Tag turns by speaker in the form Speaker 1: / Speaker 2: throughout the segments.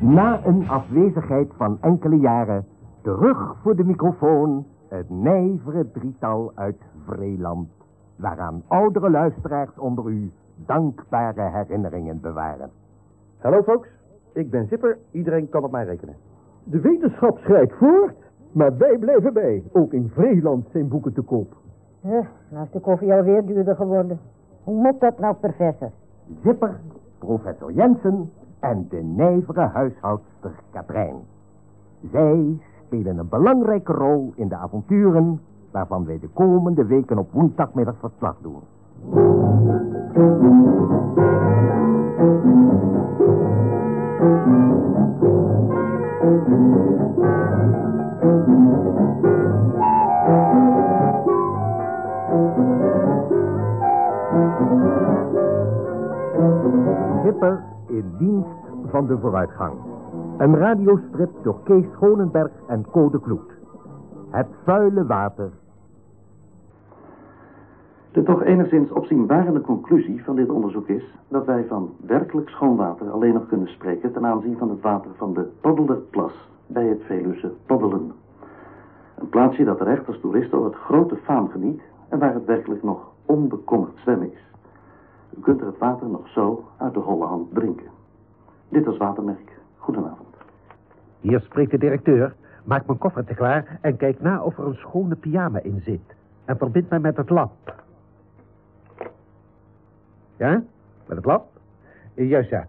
Speaker 1: Na een afwezigheid van enkele jaren, terug voor de microfoon, het nijvere drietal uit Vreeland, waaraan oudere luisteraars onder u dankbare herinneringen bewaren.
Speaker 2: Hallo folks, ik ben Zipper, iedereen kan op mij rekenen.
Speaker 3: De wetenschap schrijdt voort, maar wij blijven bij. Ook in Vreeland zijn boeken te koop.
Speaker 4: Eh, nou is de koffie alweer duurder geworden. Hoe moet dat nou, professor?
Speaker 1: Zipper, professor Jensen en de nijvere huishoudster Katrijn. Zij spelen een belangrijke rol in de avonturen waarvan wij de komende weken op woensdagmiddag verslag doen. In dienst van de vooruitgang. Een radiostrip door Kees Schonenberg en Code Kloet. Het vuile water.
Speaker 5: De toch enigszins opzienbarende conclusie van dit onderzoek is dat wij van werkelijk schoon water alleen nog kunnen spreken ten aanzien van het water van de Poddelerplas bij het Veluwse Poddelen. Een plaatsje dat terecht als toerist al het grote faam geniet en waar het werkelijk nog onbekommerd zwemmen is. U kunt er het water nog zo uit de holle hand drinken. Dit als watermerk. Goedenavond.
Speaker 2: Hier spreekt de directeur. Maak mijn koffertje klaar en kijk na of er een schone pyjama in zit. En verbind mij met het lab. Ja? Met het lab? Juist ja.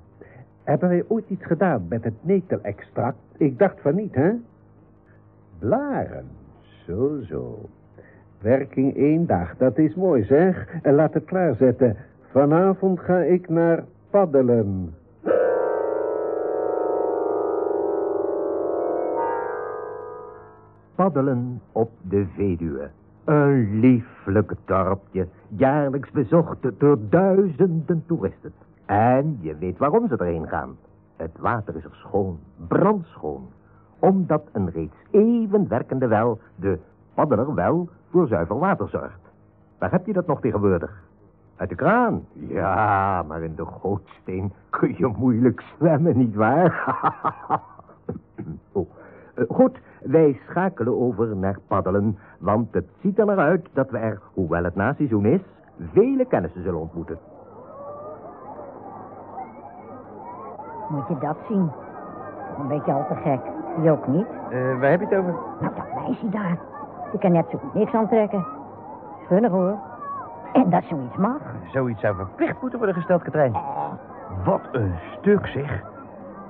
Speaker 2: Hebben wij ooit iets gedaan met het netelextract? Ik dacht van niet, hè? Blaren. Zo, zo. Werking één dag, dat is mooi zeg. Laat het klaarzetten. Vanavond ga ik naar paddelen.
Speaker 1: Paddelen op de Veluwe. Een lieflijk dorpje, jaarlijks bezocht door duizenden toeristen. En je weet waarom ze erheen gaan. Het water is er schoon, brandschoon. Omdat een reeds even werkende wel, de paddeler wel, voor zuiver water zorgt. Waar heb je dat nog tegenwoordig? Uit de kraan? Ja, maar in de gootsteen kun je moeilijk zwemmen, nietwaar? oh. eh, goed, wij schakelen over naar paddelen, want het ziet er naar uit dat we er, hoewel het na seizoen is, vele kennissen zullen ontmoeten.
Speaker 4: Moet je dat zien? Een beetje al te gek. Die ook niet?
Speaker 2: Eh, waar heb je het over?
Speaker 4: Nou, dat meisje daar. Die kan net zo goed niks aantrekken. Gunnig hoor. En dat zoiets mag.
Speaker 2: Zoiets zou verplicht moeten worden gesteld, Katrijn. Wat een stuk, zeg.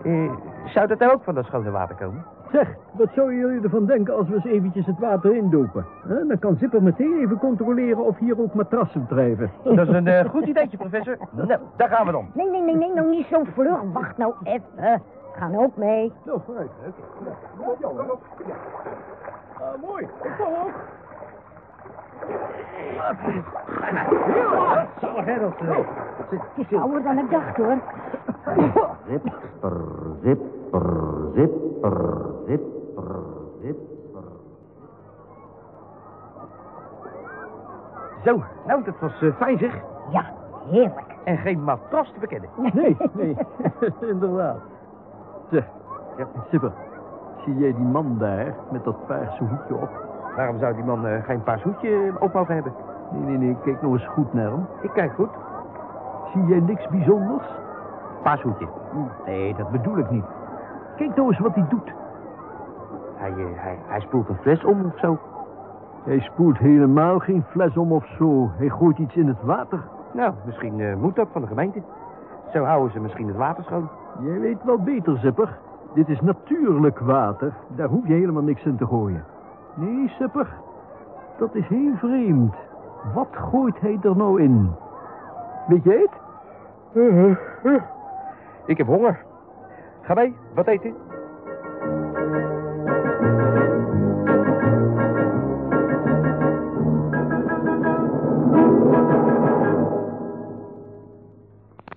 Speaker 2: Eh, zou dat nou ook van dat schone water komen?
Speaker 3: Zeg, wat zouden jullie ervan denken als we eens eventjes het water indopen? Hè? Dan kan Zipper meteen even controleren of hier ook matrassen drijven.
Speaker 2: Dat is een eh, goed ideetje, professor. Nou, daar gaan we dan.
Speaker 4: Nee, nee, nee, nee, nou niet zo vlug. Wacht nou even. Gaan ook mee.
Speaker 3: Nou, vooruit. Ah, mooi. Ik kom ook. Eh,
Speaker 4: Het is ouder dan ik dacht hoor.
Speaker 1: Zipper, zipper, zipper, zipper, zipper.
Speaker 2: Zo, nou, dat was eh, fijn, zeg.
Speaker 4: Ja, heerlijk.
Speaker 2: En geen matras te bekennen.
Speaker 3: Nee, nee. Inderdaad. Zeg, ja, Zipper. Zie jij die man daar met dat paarse hoedje op?
Speaker 2: Waarom zou die man eh, geen paars hoedje op mogen hebben?
Speaker 3: Nee, nee, nee. Kijk nou eens goed naar hem.
Speaker 2: Ik kijk goed.
Speaker 3: Zie jij niks bijzonders?
Speaker 2: Paars hoedje.
Speaker 3: Nee, dat bedoel ik niet. Kijk nou eens wat hij doet.
Speaker 2: Hij, eh, hij, hij spoelt een fles om of zo.
Speaker 3: Hij spoelt helemaal geen fles om of zo. Hij gooit iets in het water.
Speaker 2: Nou, misschien eh, moet dat van de gemeente. Zo houden ze misschien het water schoon.
Speaker 3: Jij weet wel beter, Zipper. Dit is natuurlijk water. Daar hoef je helemaal niks in te gooien. Nee, Zipper. Dat is heel vreemd. Wat gooit hij er nou in? Weet jij het?
Speaker 2: Ik heb honger. Ga mee, wat eten?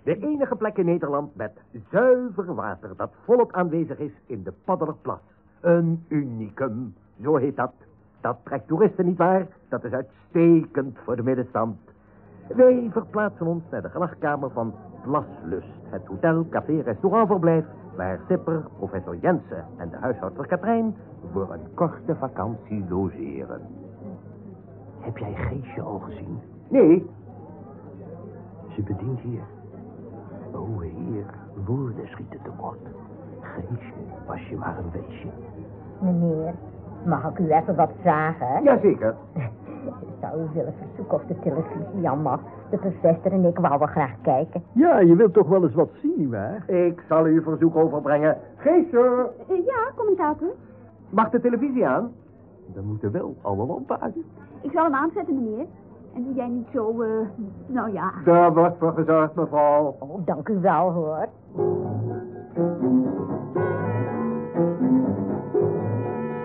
Speaker 1: De enige plek in Nederland met zuiver water dat volop aanwezig is in de Paddelerplas. Een unicum, zo heet dat. Dat trekt toeristen niet waar, dat is uitstekend voor de middenstand. Wij verplaatsen ons naar de gelagkamer van Plaslust, het hotel, café, restaurantverblijf waar Sipper, professor Jensen en de huishoudster Katrijn voor een korte vakantie logeren.
Speaker 3: Heb jij Geesje al gezien?
Speaker 1: Nee,
Speaker 3: Ze bedient hier. O heer, woorden schieten tekort. Geesje, was je maar een weesje.
Speaker 4: Meneer, mag ik u even wat vragen?
Speaker 1: jazeker.
Speaker 4: Zou u willen verzoeken of de televisie aan mag? De professor en ik wouden graag kijken.
Speaker 3: Ja, je wilt toch wel eens wat zien, nietwaar?
Speaker 1: Ik zal u verzoek overbrengen. Geesje,
Speaker 6: Ja, commentator.
Speaker 1: mag de televisie aan?
Speaker 3: Dan moeten wel alle lampen uit.
Speaker 6: Ik zal hem aanzetten, meneer. En doe jij niet zo, eh, nou ja.
Speaker 1: Daar wordt voor gezorgd, mevrouw.
Speaker 4: Oh, dank u wel, hoor.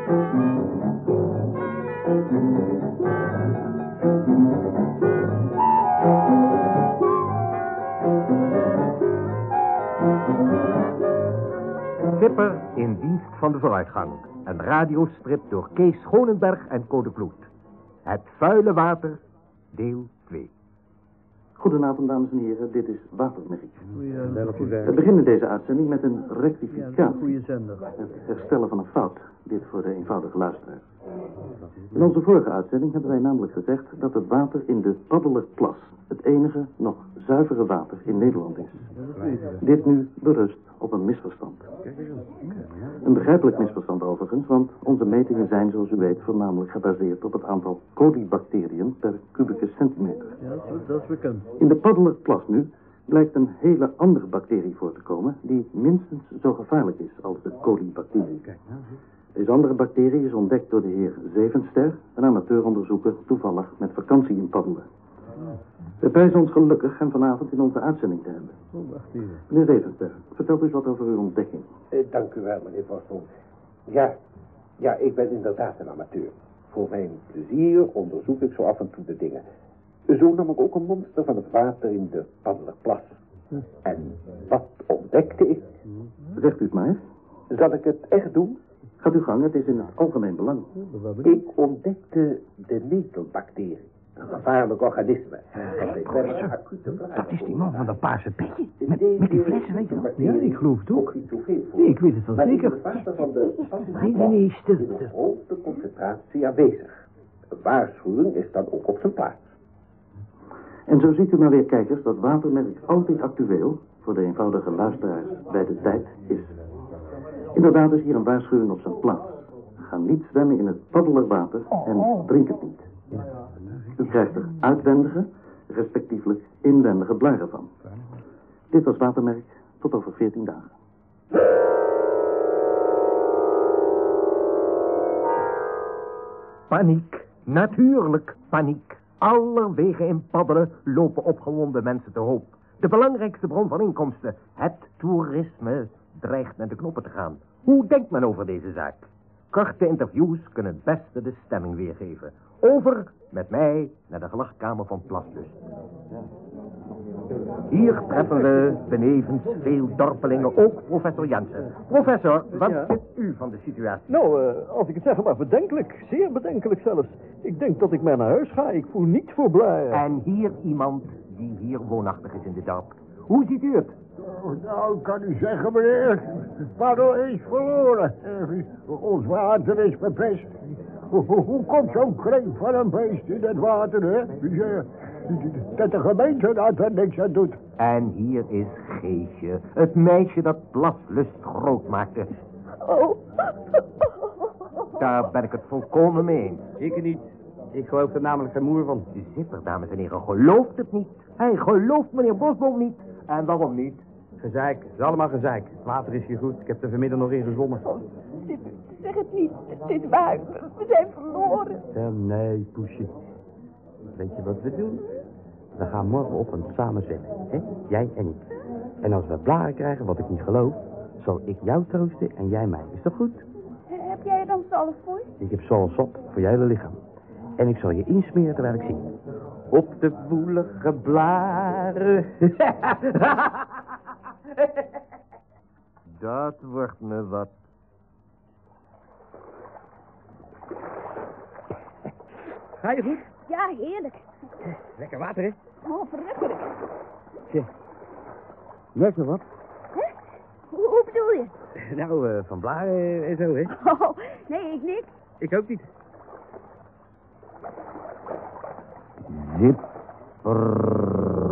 Speaker 1: Sipper in dienst van de vooruitgang. Een radiostrip door Kees Schonenberg en Code Vloed. Het vuile water, deel 2.
Speaker 5: Goedenavond, dames en heren. Dit is Watermerk. We beginnen deze uitzending met een rectificatie.
Speaker 3: goede zender.
Speaker 5: Het herstellen van een fout. Dit voor de eenvoudige luisteraar. In onze vorige uitzending hebben wij namelijk gezegd dat het water in de Paddelerplas het enige nog zuivere water in Nederland is. Dit nu berust op een misverstand. Een begrijpelijk misverstand overigens, want onze metingen zijn, zoals u weet, voornamelijk gebaseerd op het aantal colibacteriën per kubieke centimeter.
Speaker 3: Dat is, dat is bekend.
Speaker 5: In de Paddelerplas nu blijkt een hele andere bacterie voor te komen die minstens zo gevaarlijk is als de colibacterie. Deze andere bacterie is ontdekt door de heer Zevenster, een amateuronderzoeker toevallig met vakantie in Paddelen. We prijzen ons gelukkig hem vanavond in onze uitzending te hebben.
Speaker 3: Oh, wacht even.
Speaker 5: Meneer Zevenster, vertelt u eens wat over uw ontdekking.
Speaker 2: Eh, dank u wel, meneer Vossel. Ja, ja, ik ben inderdaad een amateur. Voor mijn plezier onderzoek ik zo af en toe de dingen. Zo nam ik ook een monster van het water in de Paddelerplas. En wat ontdekte ik?
Speaker 5: Zegt u het maar.
Speaker 2: Zal ik het echt doen?
Speaker 5: Gaat uw gang, het is in het algemeen belang.
Speaker 2: Ik ontdekte de netelbacterie. Een gevaarlijk organisme.
Speaker 3: Dat is die man van dat paarse petje. Met, met die flessen, weet je wel? Ja, ik geloof het ook.
Speaker 2: Nee,
Speaker 3: ik weet het wel zeker.
Speaker 2: de
Speaker 3: Nee, nee, nee, stil.
Speaker 2: grote concentratie aanwezig. Waarschuwing is dan ook op zijn plaats.
Speaker 5: En zo ziet u maar weer, kijkers, dat watermerk altijd actueel, voor de eenvoudige luisteraars bij de tijd, is. Inderdaad is hier een waarschuwing op zijn plaats. Ga niet zwemmen in het paddelerwater en drink het niet. U krijgt er uitwendige, respectievelijk inwendige blaren van. Dit was watermerk, tot over 14 dagen.
Speaker 1: Paniek. Natuurlijk paniek. Alle wegen in Paddelen lopen opgewonden mensen te hoop. De belangrijkste bron van inkomsten, het toerisme, dreigt naar de knoppen te gaan. Hoe denkt men over deze zaak? Korte interviews kunnen het beste de stemming weergeven. Over met mij naar de gelachkamer van Plaslust. Hier treffen we benevens veel dorpelingen, ook professor Jansen. Professor, wat
Speaker 3: Ja.
Speaker 1: vindt u van de situatie?
Speaker 3: Nou, eh, als ik het zeg, maar bedenkelijk. Zeer bedenkelijk zelfs. Ik denk dat ik maar naar huis ga. Ik voel niet voor blij.
Speaker 1: En hier iemand die hier woonachtig is in dit dorp. Hoe ziet u het?
Speaker 7: Nou, ik kan u zeggen, meneer, Paddel is verloren. Ons water is bepest. Hoe, komt zo'n kreeg van een beest in het water, hè? U Dat de gemeente daar er niks aan doet.
Speaker 1: En hier is Geesje, het meisje dat plaslust groot maakte.
Speaker 6: Oh.
Speaker 1: Daar ben ik het volkomen mee eens.
Speaker 8: Ik niet. Ik geloof er namelijk geen moer van.
Speaker 1: De zipper, dames en heren, gelooft het niet. Hij gelooft meneer Bosboom niet. En waarom niet?
Speaker 8: Gezeik. Het is allemaal gezeik. Het water is hier goed. Ik heb er vanmiddag nog in gezwommen.
Speaker 6: Zeg het niet. Het is waar. We zijn verloren.
Speaker 8: Wel, nee, poesje. Weet je wat we doen? We gaan morgenochtend samen zwemmen. Hè? Jij en ik. En als we blaren krijgen, wat ik niet geloof... zal ik jou troosten en jij mij. Is dat goed?
Speaker 6: Heb jij dan zalf voor?
Speaker 8: Ik heb zoals op voor je hele lichaam. En ik zal je insmeren terwijl ik zing. Op de woelige blaren.
Speaker 1: Dat wordt me wat.
Speaker 8: Ga je goed?
Speaker 6: Ja, heerlijk.
Speaker 8: Lekker water, hè?
Speaker 6: Oh, verrukkelijk.
Speaker 8: Merk je wat?
Speaker 6: Hoe, hoe bedoel je?
Speaker 8: Nou, eh, van blaren en zo, hè?
Speaker 6: Oh, nee, ik niks.
Speaker 8: Ik ook niet.
Speaker 1: Zipper.